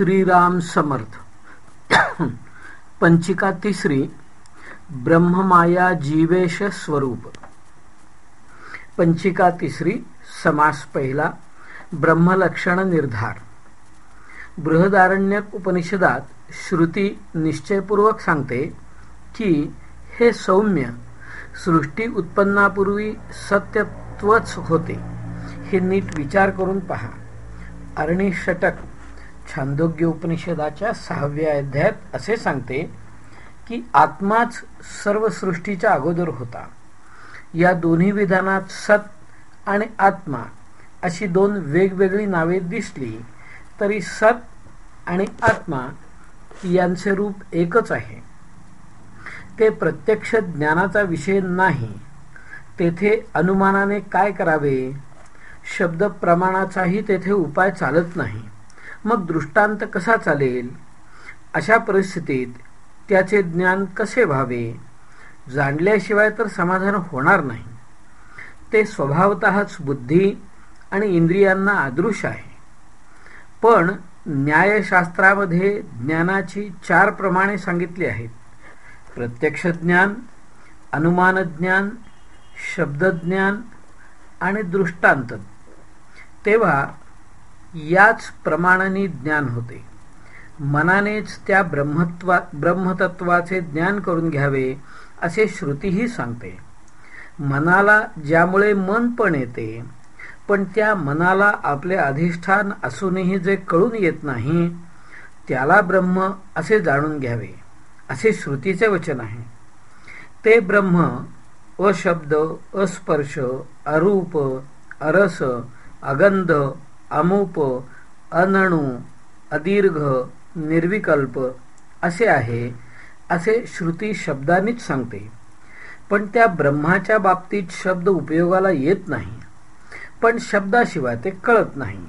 श्रीराम समर्थ. पंचिका तिसरी ब्रह्ममाया जीवेश स्वरूप. पंचिका तिसरी समास पहिला ब्रह्मलक्षण निर्धार. बृहदारण्यक उपनिषदात श्रुती निश्चयपूर्वक सांगते की हे सौम्य सृष्टी उत्पन्नापूर्वी सत्यत्वच होते. हे नीट विचार करून पहा. अरणी षटक छांदोग्य उपनिषदाच्या सहाव्या अध्यायात असे सांगते की आत्माच सर्व सृष्टीच्या अगोदर होता. या दोन्ही विधानात सत आणि आत्मा अशी दोन वेगवेगळी नावे दिसली तरी सत आणि आत्मा यांचे रूप एकच आहे. ते प्रत्यक्ष ज्ञानाचा विषय नाही. तेथे अनुमानाने काय करावे? शब्द प्रमाणाचाही तेथे उपाय चालत नाही. मग दृष्टांत कसा चालेल? अशा परिस्थितीत त्याचे ज्ञान कसे व्हावे? जाणल्याशिवाय तर समाधान होणार नाही. ते स्वभावतःच बुद्धी आणि इंद्रियांना आदृश आहे. पण न्यायशास्त्रामध्ये ज्ञानाची चार प्रमाणे सांगितली आहेत. प्रत्यक्ष ज्ञान अनुमान ज्ञान शब्दज्ञान आणि दृष्टांत. तेव्हा याच प्रमाणाने ज्ञान होते. मनानेच त्या ब्रह्मत्वा ब्रह्मतत्वाचे ज्ञान करून घ्यावे असे श्रुतीही सांगते. मनाला ज्यामुळे मन पण येते पण त्या मनाला आपले अधिष्ठान असूनही जे कळून येत नाही त्याला ब्रह्म असे जाणून घ्यावे असे श्रुतीचे वचन आहे. ते ब्रह्म अशब्द अस्पर्श अरूप अरस अगंध अमुप अनणू अदीर्घ निर्विकल्प असे आहे असे श्रुती शब्दांनीच सांगते. पण त्या ब्रह्माच्या बाबतीत शब्द उपयोगाला येत नाही पण शब्दाशिवाय ते कळत नाही.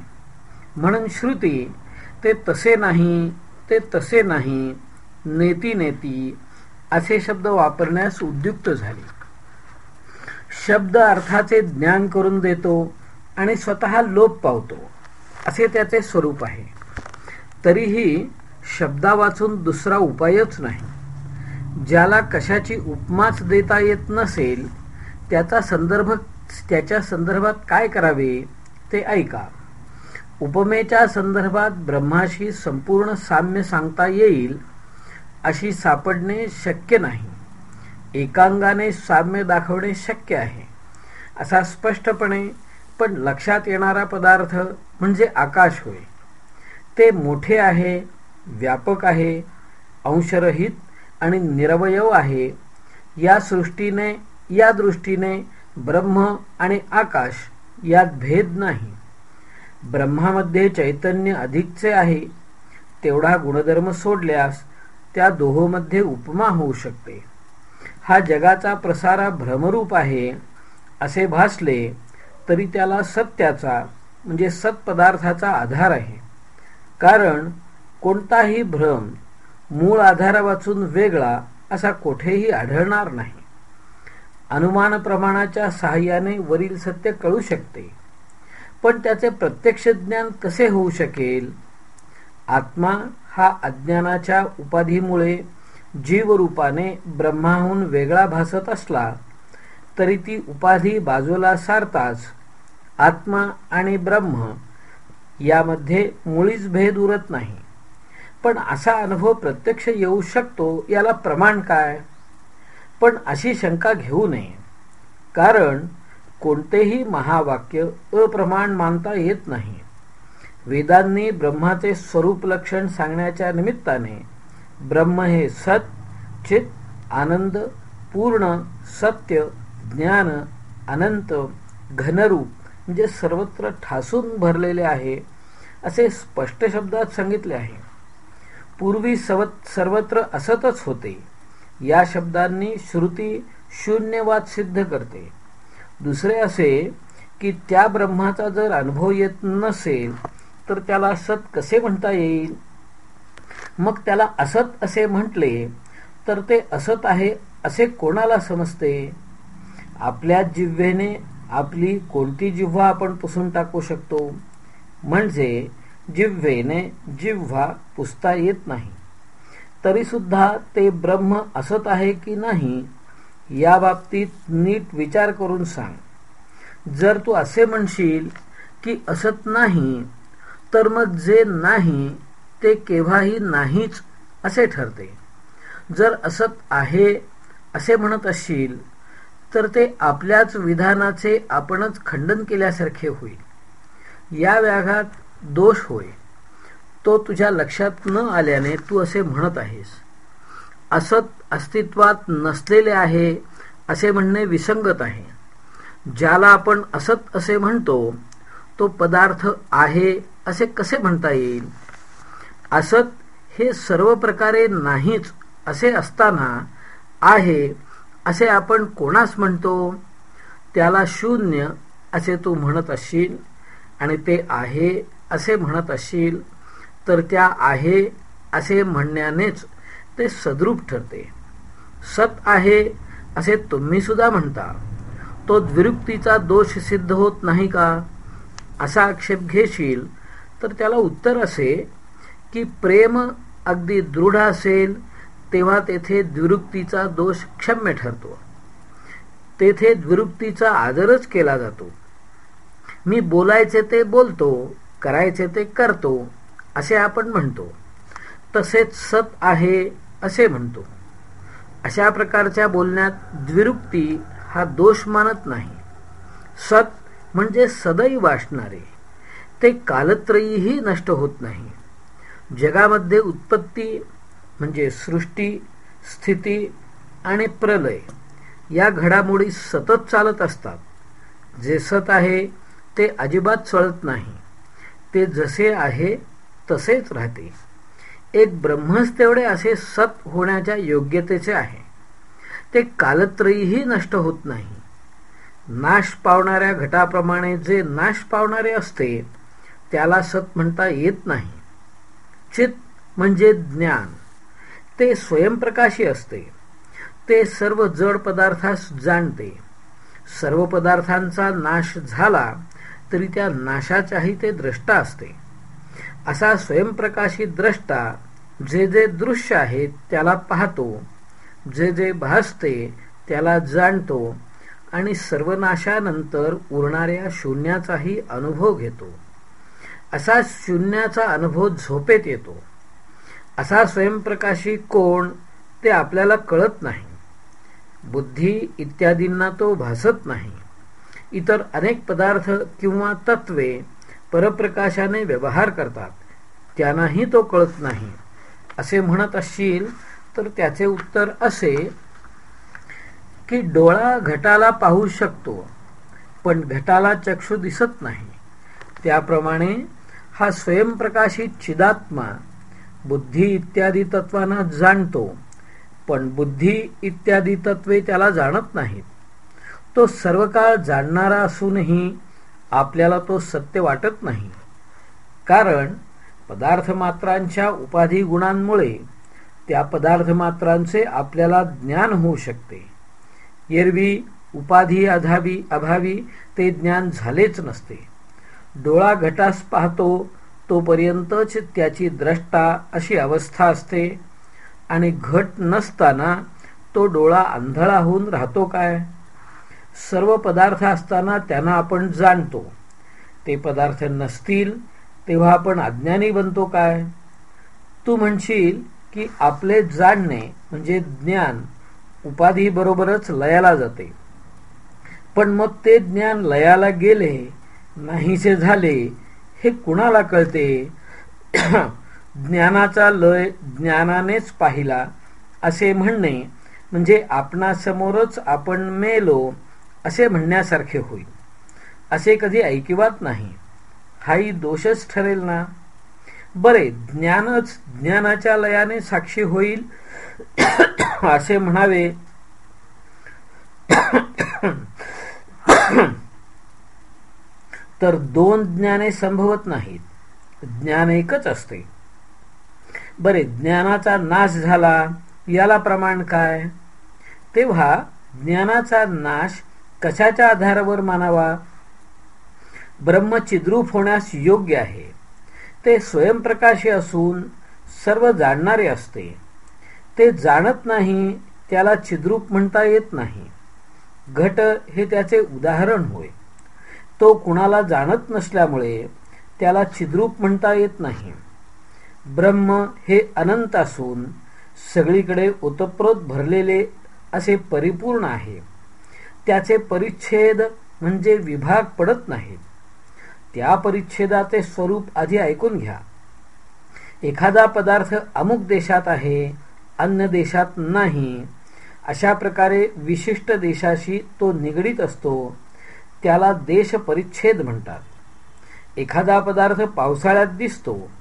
म्हणून श्रुती ते तसे नाही ते तसे नाही नेती नेती असे शब्द वापरण्यास उद्युक्त झाले. शब्द अर्थाचे ज्ञान करून देतो आणि स्वतः लोप पावतो. असे त्याचे स्वरूप आहे. तरीही शब्दा वाचून दुसरा उपायच नाही. ज्याला कशाची उपमाच देता येत नसेल त्याचा संदर्भ त्याच्या संदर्भात काय करावे ते ऐका. उपमेच्या संदर्भात ब्रह्माशी संपूर्ण साम्य सांगता येईल अशी सापडणे शक्य नाही. एकांगाने साम्य दाखवणे शक्य आहे. असा स्पष्टपणे पण लक्षात येणारा पदार्थ म्हणजे आकाश होय. ते मोठे आहे व्यापक आहे अंशरहित आणि निरवयव आहे. या सृष्टीने या दृष्टीने ब्रह्म आणि आकाश यात भेद नाही. ब्रह्मामध्ये चैतन्य अधिकचे आहे. तेवढा गुणधर्म सोडल्यास त्या दोहोमध्ये उपमा होऊ शकते. हा जगाचा प्रसारा भ्रमरूप आहे असे भासले तरी त्याला सत्याचा म्हणजे सत्पदार्थाचा आधार आहे. कारण कोणताही भ्रम मूळ आधारावाचून वेगळा असा कोठेही आढळणार नाही. अनुमान प्रमाणाच्या सहाय्याने वरील सत्य कळू शकते. पण त्याचे प्रत्यक्ष ज्ञान कसे होऊ शकेल? आत्मा हा अज्ञानाच्या उपाधीमुळे जीवरूपाने ब्रह्माहून वेगळा भासत असला तरी ती उपाधी बाजूला सारताच आत्मा आणि ब्रह्म यामध्ये मुळीच भेद उरत नाही. पण असा अनुभव प्रत्यक्ष येऊ शकतो याला प्रमाण काय? पण अशी शंका घेऊ नये. कारण कोणतेही महावाक्य अप्रमाण मानता येत नाही. वेदांनी ब्रह्माचे स्वरूप लक्षण सांगण्याच्या निमित्ताने ब्रह्म हे सत चित आनंद पूर्ण सत्य ज्ञान अनंत घनरूप म्हणजे सर्वत्र ठासून भरलेले आहे असे स्पष्ट शब्दात सांगितले आहे. पूर्वी सर्वत्र असतच होते. या शब्दांनी श्रुती शून्यवाद सिद्ध करते. दुसरे असे की त्या ब्रह्माचा जर अनुभव येत नसेल तर त्याला सत कसे म्हणता येईल? मग त्याला असत असे म्हटले तर ते असत आहे असे कोणाला समजते? आपल्या जिव्हेने आपली कोणती जिव्हा आपण पुसून टाकू शकतो? म्हणजे जिव्हेने जिव्हा पुसता येत नाही. तरी सुद्धा ते ब्रह्म असत आहे की नाही या बाबतीत नीट विचार करून सांग. जर तू असे म्हणशील की असत नाही तर मग जे नाही ते केव्हाही नाहीच असे ठरते. जर असत आहे असे म्हणत असशील तर ते आपल्याच विधानाचे आपणच खंडन केल्यासारखे होईल. या व्याघात दोष होय. तो तुझ्या लक्षात न आल्याने तू असे म्हणत आहेस. असत अस्तित्वात नसलेले आहे असे म्हणणे विसंगत आहे. ज्याला आपण असत असे म्हणतो तो पदार्थ आहे असे कसे म्हणता येईल? असत हे सर्व प्रकारे नाहीच असे असताना आहे असे आपण कोणास म्हणतो? त्याला शून्य असे तू म्हणत असशील. आणि ते आहे असे म्हणत असशील तर त्या आहे असे म्हणण्यानेच ते सद्रूप ठरते. सत आहे असे तुम्ही सुद्धा म्हणता. तो द्विरुक्तीचा दोष सिद्ध होत नाही का? असा आक्षेप घेशील तर त्याला उत्तर असे की प्रेम अगदी दृढ असेल तेव्हा तेथे द्विरुक्तीचा दोष क्षम्य ठरतो. तेथे द्विरुक्तीचा आदरच केला जातो. मी बोलायचे ते बोलतो करायचे ते करतो असे आपण म्हणतो. तसेच सत आहे असे म्हणतो. अशा प्रकारच्या बोलण्यात द्विरुक्ती हा दोष मानत नाही. सत म्हणजे सदैव असणारे. ते कालत्रयीही नष्ट होत नाही. जगामध्ये उत्पत्ती म्हणजे सृष्टी स्थिती आणि प्रलय या घडामोडी सतत चालत असतात. जे सत आहे ते अजिबात चळत नाही. ते जसे आहे तसेच राहते. एक ब्रह्मच तेवढे असे सत होण्याच्या योग्यतेचे आहे. ते कालत्रयीही नष्ट होत नाही. नाश पावणाऱ्या घटाप्रमाणे जे नाश पावणारे असते त्याला सत म्हणता येत नाही. चित म्हणजे ज्ञान. ते स्वयंप्रकाशी असते. ते सर्व जड पदार्थास जाणते. सर्व पदार्थांचा नाश झाला तरी त्या नाशाच्याही ते द्रष्टा असते. असा स्वयंप्रकाशी द्रष्टा जे जे दृश्य आहेत त्याला पाहतो जे जे भासते त्याला जाणतो आणि सर्वनाशानंतर उरणाऱ्या शून्याचाही अनुभव घेतो. असा शून्याचा अनुभव झोपेत येतो. असा स्वयंप्रकाशी कोण ते आपल्याला कळत नाही. बुद्धी इत्यादींना तो भासत नाही. इतर अनेक पदार्थ किंवा तत्वे परप्रकाशाने व्यवहार करतात. त्यांनाही तो कळत नाही. असे म्हणत असशील तर त्याचे उत्तर असे की डोळा घटाला पाहू शकतो पण घटाला चक्षु दिसत नाही. त्याप्रमाणे हा स्वयंप्रकाशित चिदात्मा बुद्धी इत्यादी तत्वांना जाणतो पण बुद्धी इत्यादी तत्वे त्याला जाणत नाहीत. तो सर्व काळ जाणणारा असूनही आपल्याला तो सत्य वाटत नाही. कारण पदार्थ मात्रांच्या उपाधी गुणांमुळे त्या पदार्थ मात्रांचे आपल्याला ज्ञान होऊ शकते. एरवी उपाधी अधावी अभावी ते ज्ञान झालेच नसते. डोळा घटास पाहतो तोपर्यंतच त्याची द्रष्टा अशी अवस्था असते. आणि घट नसताना तो डोळा आंधळा होऊन राहतो काय? सर्व पदार्थ असताना त्यांना आपण जाणतो. ते पदार्थ नसतील तेव्हा आपण अज्ञानी बनतो काय? तू म्हणशील की आपले जाणणे म्हणजे ज्ञान उपाधी बरोबरच लयाला जाते. पण मग ते ज्ञान लयाला गेले नाहीसे झाले हे कुणाला कळते? ज्ञानाचा लय ज्ञानानेच पाहिला असे म्हणणे म्हणजे आपणासमोरच आपण मेलो असे म्हणण्यासारखे होईल. असे कधी ऐकिवात नाही. हाही दोषच ठरेल ना? बरे ज्ञानच ज्ञानाच्या लयाने साक्षी होईल. असे म्हणावे. तर दोन ज्ञाने संभवत नाहीत. ज्ञान एकच असते. बरे ज्ञानाचा नाश झाला याला प्रमाण काय? तेव्हा ज्ञानाचा नाश कशाच्या आधारावर मानावा? ब्रह्मचिद्रूप होण्यास योग्य आहे. ते स्वयंप्रकाशी असून सर्व जाणणारे असते. ते जाणत नाही त्याला चिद्रूप म्हणता येत नाही. घट हे त्याचे उदाहरण होय. तो कुणाला जाणत नसल्यामुळे त्याला छिद्रूप म्हणता येत नाही. ब्रह्म हे अनंत असून सगळीकडे ओतप्रोत भरलेले असे परिपूर्ण आहे. त्याचे परिच्छेद म्हणजे विभाग पडत नाहीत त्या परिच्छेदाचे स्वरूप आधी ऐकून घ्या. एखादा पदार्थ अमुक देशात आहे अन्य देशात नाही अशा प्रकारे विशिष्ट देशाशी तो निगडीत असतो त्याला देश परिच्छेद म्हणतात. एखादा पदार्थ पावसाळ्यात दिसतो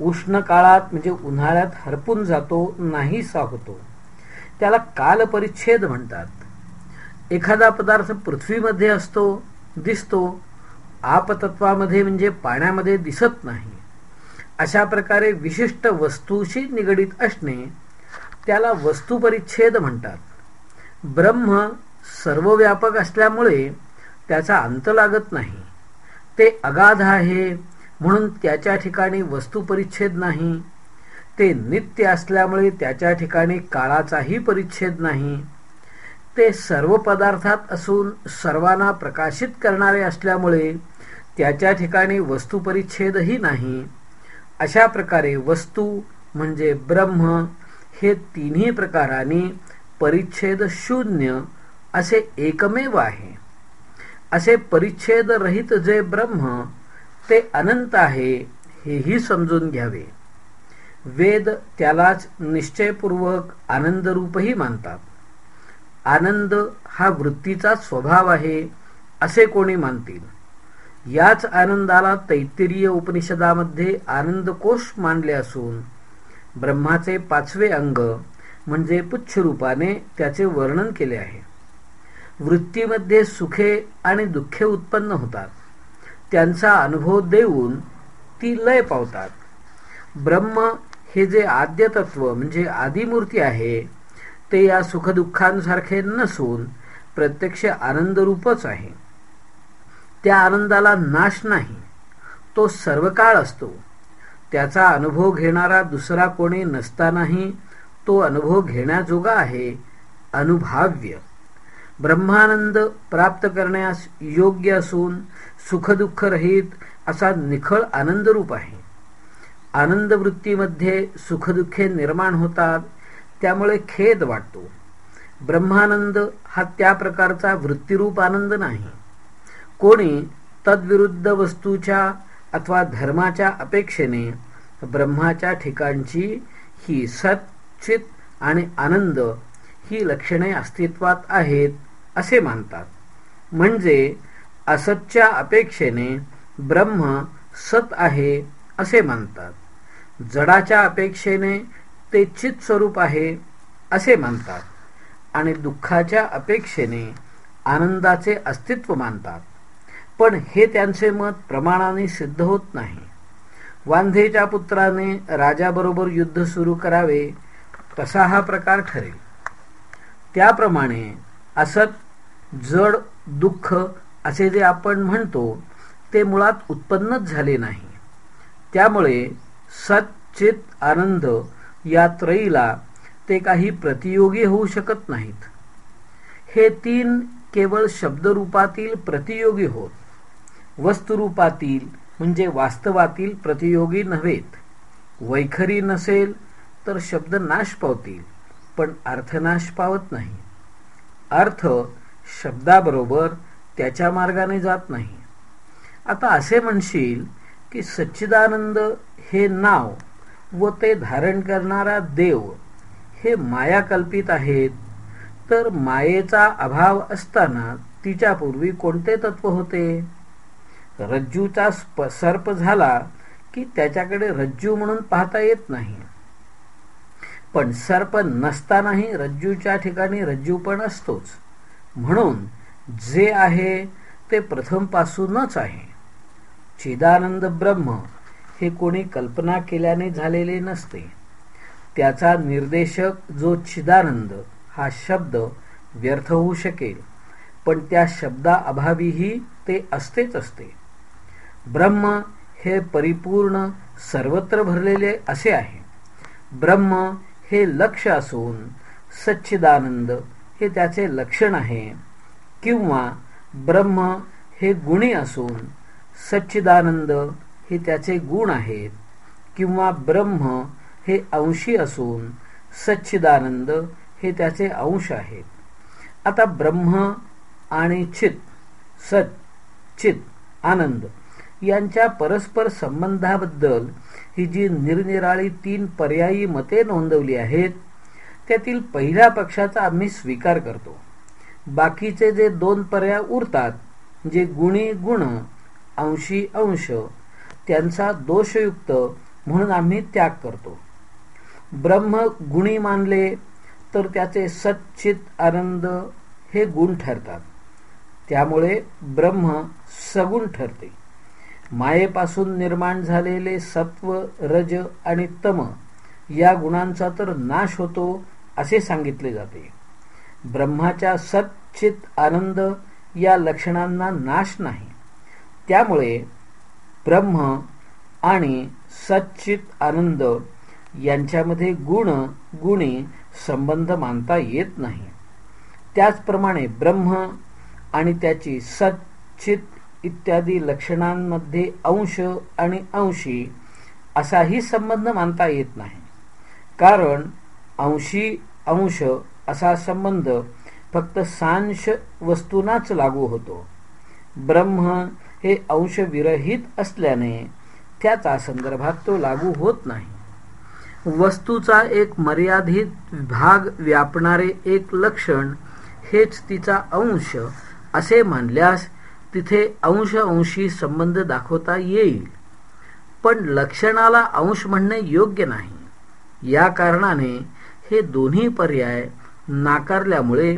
उष्ण काळात म्हणजे उन्हाळ्यात हरपून जातो नाहीसा होतो. त्याला काल परिच्छेद म्हणतात. एखादा पदार्थ पृथ्वीमध्ये असतो दिसतो आपतत्वामध्ये म्हणजे पाण्यामध्ये दिसत नाही. अशा प्रकारे विशिष्ट वस्तूशी निगडीत असणे त्याला वस्तुपरिच्छेद म्हणतात. ब्रह्म सर्वव्यापक असल्यामुळे त्याचा अंत लागत नाही. ते अगाध आहे म्हणून त्याच्या ठिकाणी वस्तुपरिच्छेद नाही. ते नित्य असल्यामुळे त्याच्या ठिकाणी काळाचाही परिच्छेद नाही. ते सर्व पदार्थात असून सर्वांना प्रकाशित करणारे असल्यामुळे त्याच्या ठिकाणी वस्तुपरिच्छेदही नाही. अशा प्रकारे वस्तू म्हणजे ब्रह्म हे तिन्ही प्रकाराने परिच्छेद शून्य असे एकमेव आहे. असे परिच्छेद रहित जे ब्रह्म ते अनंत आहे हेही समजून घ्यावे. वेद त्यालाच निश्चयपूर्वक आनंदरूपही मानतात. आनंद हा वृत्तीचा स्वभाव आहे असे कोणी मानतील? याच आनंदाला तैत्तिरीय उपनिषदामध्ये आनंदकोश मानले असून ब्रह्माचे पाचवे अंग म्हणजे पुच्छ रूपाने त्याचे वर्णन केले आहे. वृत्तीमध्ये सुखे आणि दुःखे उत्पन्न होतात. त्यांचा अनुभव देऊन ती लय पावतात. ब्रह्म हे जे आद्यतत्व म्हणजे आदिमूर्ती आहे ते या सुखदुःखांसारखे नसून प्रत्यक्ष आनंदरूपच आहे. त्या आनंदाला नाश नाही तो सर्वकाळ असतो. त्याचा अनुभव घेणारा दुसरा कोणी नसतानाही तो अनुभव घेण्याजोगा आहे अनुभाव्य. ब्रह्मानंद प्राप्त करण्यास योग्य असून सुखदुःख रहित असा निखळ आनंदरूप आहे. आनंद वृत्तीमध्ये सुखदुःखे निर्माण होतात त्यामुळे खेद वाटतो. ब्रह्मानंद हा त्या प्रकारचा वृत्तीरूप आनंद नाही. कोणी तद्विरुद्ध वस्तूच्या अथवा धर्माच्या अपेक्षेने ब्रह्माच्या ठिकाणची ही सचित आणि आनंद ही लक्षणे अस्तित्वात आहेत असे मानतात. म्हणजे असतच्या अपेक्षेने ब्रह्म सत आहे असे मानतात. जडाच्या अपेक्षेने ते चित स्वरूप आहे असे मानतात. आणि दुःखाच्या अपेक्षेने आनंदाचे अस्तित्व मानतात. पण हे त्यांचे मत प्रमाणाने सिद्ध होत नाही. वांधेच्या पुत्राने राजाबरोबर युद्ध सुरू करावे तसा हा प्रकार ठरेल. त्याप्रमाणे असत जड दुःख असे जे आपण म्हणतो ते मुळात उत्पन्नच झाले नाही. त्यामुळे सच्चित आनंद या त्रयीला ते काही प्रतियोगी होऊ शकत नाहीत. हे तीन केवळ शब्दरूपातील प्रतियोगी होत. वस्तुरूपातील म्हणजे वास्तवातील प्रतियोगी नव्हेत. वैखरी नसेल तर शब्द नाश पावतील पण अर्थनाश पावत नाही. अर्थ शब्दाबरोबर त्याच्या मार्गाने जात नाही. आता असे म्हणशील की सच्चिदानंद हे नाव व ते धारण करणारा देव हे माया कल्पित आहेत तर मायेचा अभाव असताना तिच्यापूर्वी कोणते तत्व होते? रज्जूचा सर्प झाला की त्याच्याकडे रज्जू म्हणून पाहता येत नाही. पण सर्प नसतानाही रज्जूच्या ठिकाणी रज्जू पण असतोच. म्हणून जे आहे ते प्रथमपासूनच आहे. चिदानंद ब्रह्म हे कोणी कल्पना केल्याने झालेले नसते. त्याचा निर्देशक जो चिदानंद हा शब्द व्यर्थ होऊ शकेल पण त्या शब्दाअभावीही ते असतेच असते. ब्रह्म हे परिपूर्ण सर्वत्र भरलेले असे आहे. ब्रह्म हे लक्ष असून सच्चिदानंद हे त्याचे लक्षण आहे. किंवा ब्रह्म हे गुणी असून सच्चिदानंद हे त्याचे गुण आहेत. किंवा ब्रह्म हे अंशी असून सच्चिदानंद हे त्याचे अंश आहेत. आता ब्रह्म आणि चित सत चित आनंद यांच्या परस्पर संबंधाबद्दल ही जी निरनिराळी तीन पर्यायी मते नोंदवली आहेत त्यातील पहिल्या पक्षाचा आम्ही स्वीकार करतो. बाकीचे जे दोन पर्याय उरतात जे गुणी गुण अंशी अंश त्यांचा दोषयुक्त म्हणून आम्ही त्याग करतो. ब्रह्म गुणी मानले तर त्याचे सच्चित आनंद हे गुण ठरतात. त्यामुळे ब्रह्म सगुण ठरते. मायेपासून निर्माण झालेले सत्व रज आणि तम या गुणांचा तर नाश होतो असे सांगितले जाते. ब्रह्माच्या सच्चित आनंद या लक्षणांना नाश नाही. त्यामुळे ब्रह्म आणि सच्चित आनंद यांच्यामध्ये गुण गुणी संबंध मानता येत नाही. त्याचप्रमाणे ब्रह्म आणि त्याची सच्चित इत्यादी लक्षणांमध्ये अंश आणि अंशी असाही संबंध मानता येत नाही. कारण अंशी अंश असा संबंध फक्त सांश वस्तूंनाच लागू होतो. ब्रह्म हे अंश विरहित असल्याने त्याचा संदर्भात तो लागू होत नाही. वस्तूचा एक मर्यादित भाग व्यापणारे एक लक्षण हेच तिचा अंश असे मानल्यास तिथे अंश अंशी संबंध दाखवता येईल. पण लक्षणाला अंश म्हणणे योग्य नाही. या कारणाने हे दोन्ही पर्याय नाकारल्यामुळे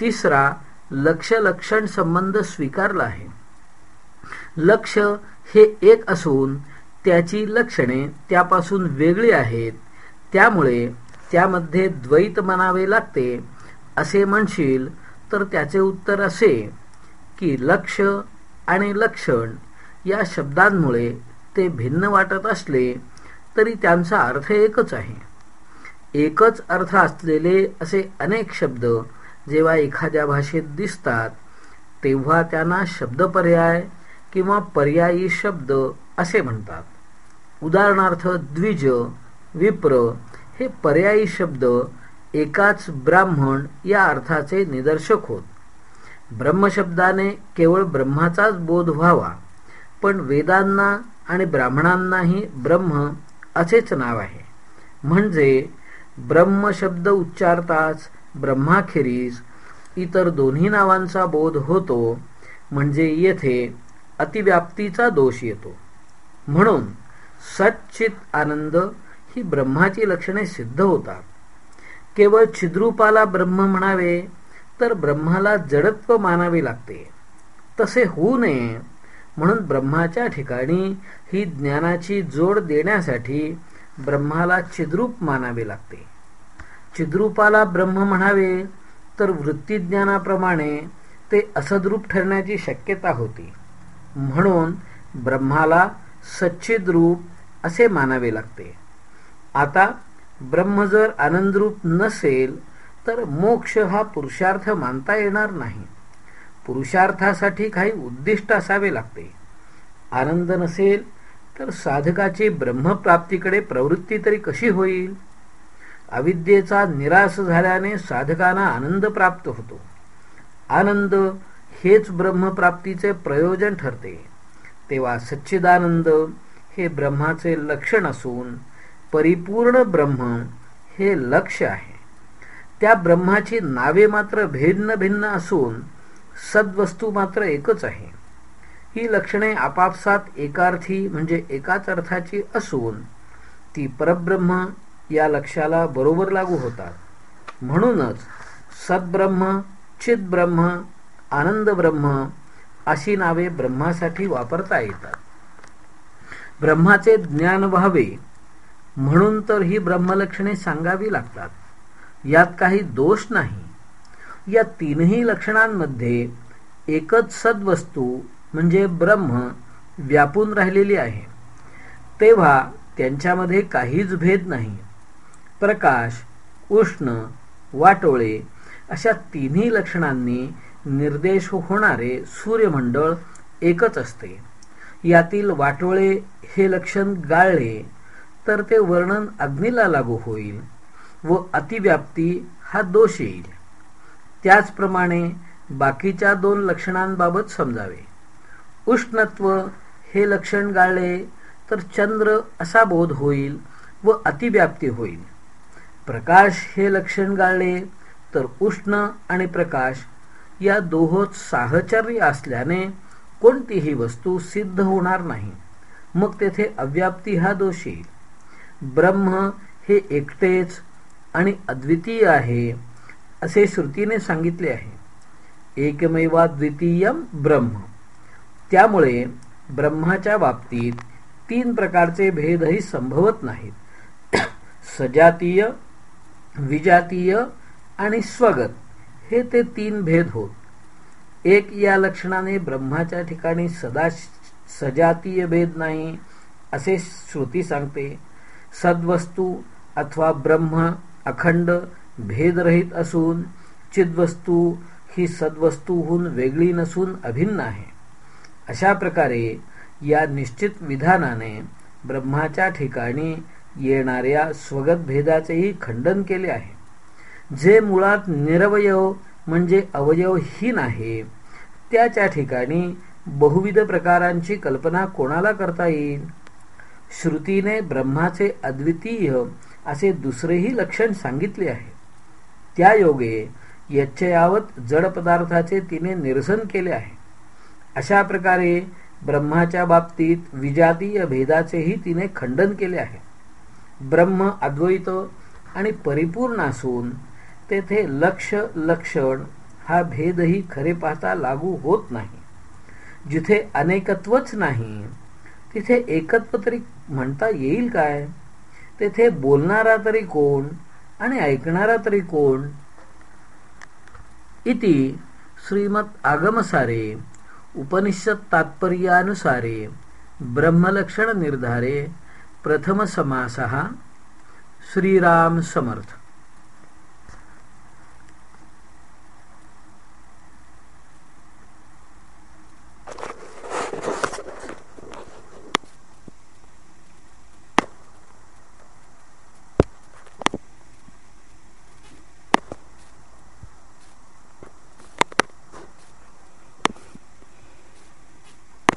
तिसरा लक्ष लक्षण संबंध स्वीकारला आहे. लक्ष हे एक असून त्याची लक्षणे त्यापासून वेगळी आहेत. त्यामुळे त्यामध्ये द्वैत म्हणावे लागते. असे म्हणशील तर त्याचे उत्तर असे की लक्ष आणि लक्षण या शब्दांमुळे ते भिन्न वाटत असले तरी त्यांचा अर्थ एकच आहे. एकच अर्थ असलेले असे अनेक शब्द जेव्हा एखाद्या भाषेत दिसतात तेव्हा त्यांना शब्दपर्याय किंवा पर्यायी शब्द असे म्हणतात. उदाहरणार्थ द्विज विप्र हे पर्यायी शब्द एकाच ब्राह्मण या अर्थाचे निदर्शक होत. ब्रह्मशब्दाने केवळ ब्रह्माचाच बोध व्हावा पण वेदांना आणि ब्राह्मणांनाही ब्रह्म असेच नाव आहे. म्हणजे ब्रह्म शब्द उच्चारताच ब्रह्माखेरीज इतर दोन्ही नावांचा बोध होतो म्हणजे येथे अतिव्याप्तीचा दोष येतो. म्हणून सच्चित आनंद ही ब्रह्माची लक्षणे सिद्ध होतात. केवळ छिद्रूपाला ब्रह्म म्हणावे तर ब्रह्माला जडत्व मानावे लागते. तसे होऊ नये म्हणून ब्रह्माच्या ठिकाणी ही ज्ञानाची जोड देण्यासाठी ब्रह्माला चिद्रूप मानावे लागते. चिद्रूपाला ब्रह्म म्हणावे तर वृत्तीज्ञानाप्रमाणे ते असद्रूप ठरण्याची शक्यता होती. म्हणून ब्रह्माला सच्चिद रूप असे मानावे लागते. आता ब्रह्म जर आनंदरूप नसेल तर मोक्ष हा पुरुषार्थ मानता येणार नाही. पुरुषार्थासाठी काही उद्दिष्ट असावे लागते. आनंद नसेल तर साधकाची ब्रह्मप्राप्तीकडे प्रवृत्ती तरी कशी होईल? अविद्येचा निराश झाल्याने साधकांना आनंद प्राप्त होतो. आनंद हेच ब्रह्मप्राप्तीचे प्रयोजन ठरते. तेव्हा सच्चिदानंद हे ब्रह्माचे लक्षण असून परिपूर्ण ब्रह्म हे लक्ष आहे. त्या ब्रह्माची नावे मात्र भिन्न भिन्न असून सद्वस्तू मात्र एकच आहे. ही लक्षणे आपापसात एकार्थी म्हणजे एकाच अर्थाची असून ती परब्रह्म या लक्षाला बरोबर लागू होतात. म्हणूनच सद्ब्रह्म चिद्ब्रह्म आनंद ब्रह्म अशी नावे ब्रह्मासाठी वापरता येतात. ब्रह्माचे ज्ञान व्हावे म्हणून तर ही ब्रह्मलक्षणे सांगावी लागतात. यात काही दोष नाही. या तीनही लक्षणांमध्ये एकच सद्वस्तू म्हणजे ब्रह्म व्यापून राहिलेली आहे. तेव्हा त्यांच्यामध्ये काहीच भेद नाही. प्रकाश उष्ण वाटोळे अशा तिन्ही लक्षणांनी निर्देश होणारे सूर्यमंडळ एकच असते. यातील वाटोळे हे लक्षण गाळले तर ते वर्णन अग्नीला लागू होईल व अतिव्याप्ती हा दोष येईल. त्याचप्रमाणे बाकीच्या दोन लक्षणांबाबत समजावे. उष्णत्व हे लक्षण गाळले तर चंद्र असा बोध होईल व अतिव्याप्ती होईल. प्रकाश हे लक्षण गाळले तर उष्ण आणि प्रकाश या दोहोत साहचर्य असल्याने कोणतीही वस्तू सिद्ध होणार नाही. मग तेथे अव्याप्ती हा दोष. येईल ब्रह्म हे एकटेच आणि अद्वितीय आहे असे श्रुतीने सांगितले आहे. एकमेवा द्वितीयम ब्रह्म. त्यामुळे ब्रह्माच्या बाबतीत तीन प्रकारचे भेदही संभवत नाहीत. सजातीय विजातीय आणि स्वगत हे ते तीन भेद होत. एक या लक्षणाने ब्रह्माच्या ठिकाणी सदा सजातीय भेद नाही असे श्रुती सांगते. सद्वस्तू अथवा ब्रह्म अखंड भेदरहित असून चिद्वस्तू ही सद्वस्तूहून वेगळी नसून अभिन्न आहे. अशा प्रकारे या निश्चित विधानाने ब्रह्माच्या ठिकाणी येणाऱ्या स्वगत भेदाचेही खंडन केले आहे. जे मुळात निरवयव म्हणजे अवयवहीन आहे त्याच्या ठिकाणी बहुविध प्रकारांची कल्पना कोणाला करता येईल? श्रुतीने ब्रह्माचे अद्वितीय असे दुसरेही लक्षण सांगितले आहे. त्या योगे यच्छयावत जड पदार्थाचे तिने निरसन केले आहे. अशा प्रकारे ब्रह्माच्या बाबतीत विजातीय भेदाचेही तिने खंडन केले आहे. ब्रह्म अद्वैत आणि परिपूर्ण असून तेथे लक्ष लक्षण हा भेदही खरे पाहता लागू होत नाही. जिथे अनेकत्वच नाही तिथे एकत्व तरी म्हणता येईल काय? तेथे बोलणारा तरी कोण आणि ऐकणारा तरी कोण? इति श्रीमत आगमसारे. उपनिषद तात्पर्यानुसारे ब्रह्मलक्षण निर्धारे प्रथम समासः श्रीराम समर्थ।